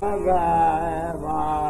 Bye-bye.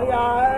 哎呀！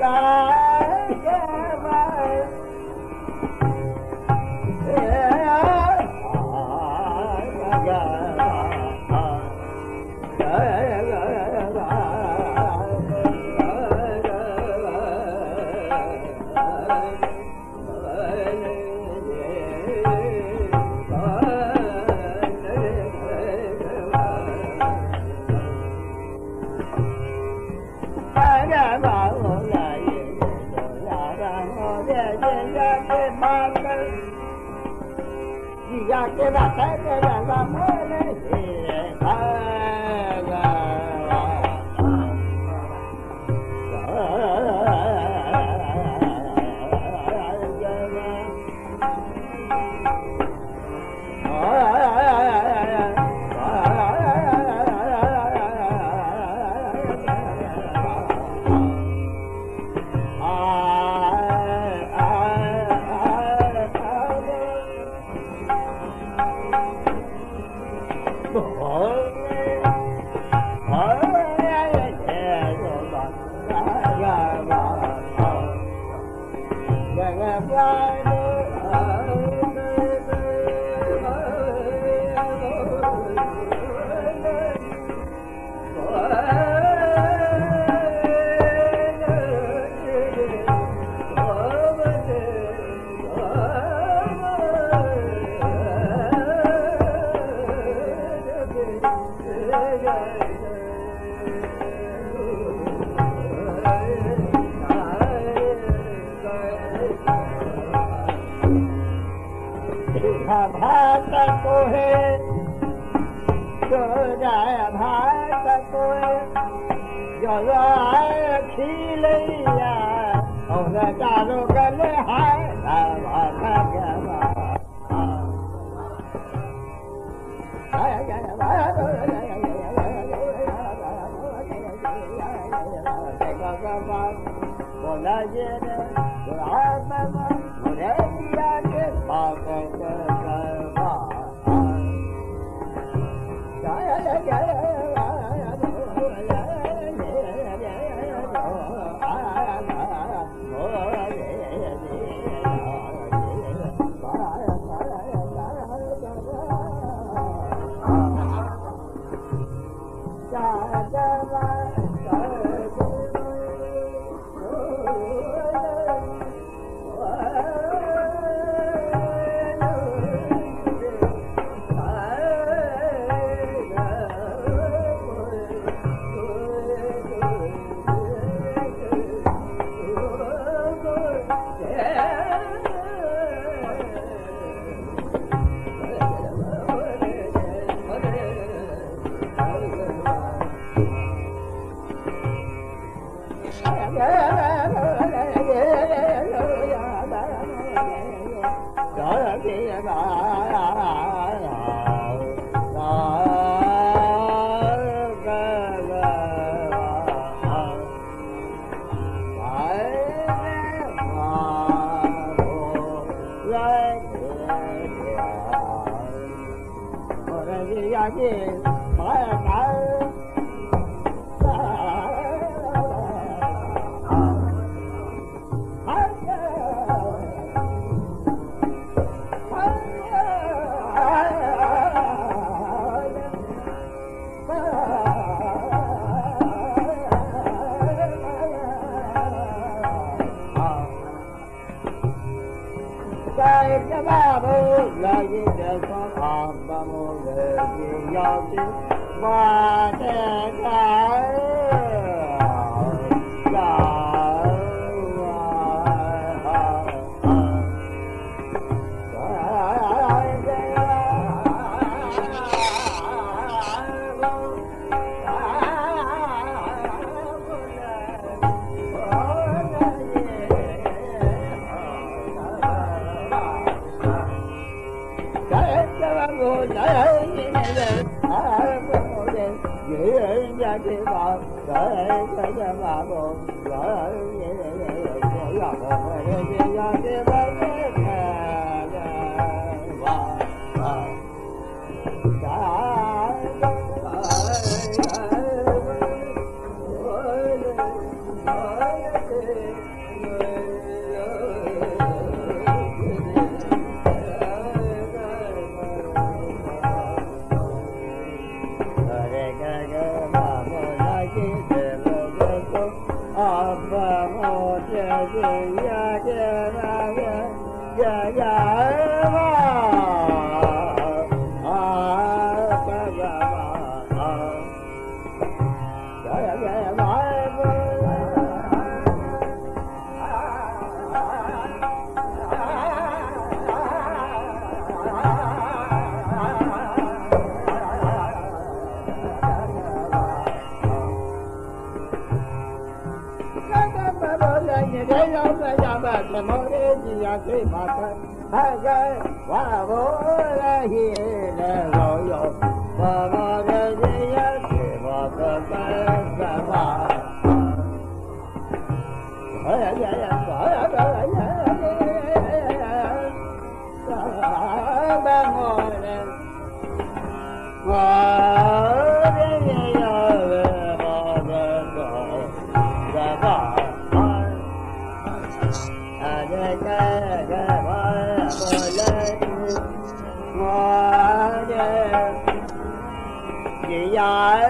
भ ماکل وييا کي رتھے کي رهنلا مون ني اے ها ها Ṫ Marchārā rā i ne 哎，妈呀！Saika Babu Lagi जय मोल जे बाब जय कजाब जय झे يا سي யார்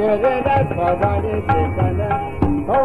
व्यूद रखाले सिकनल, तो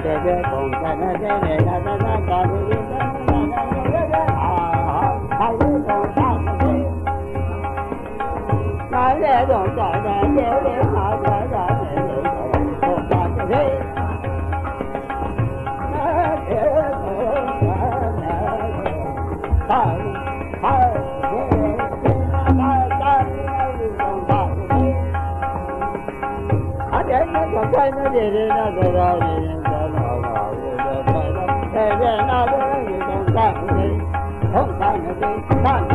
I'm not going to be able to do that. जय नाल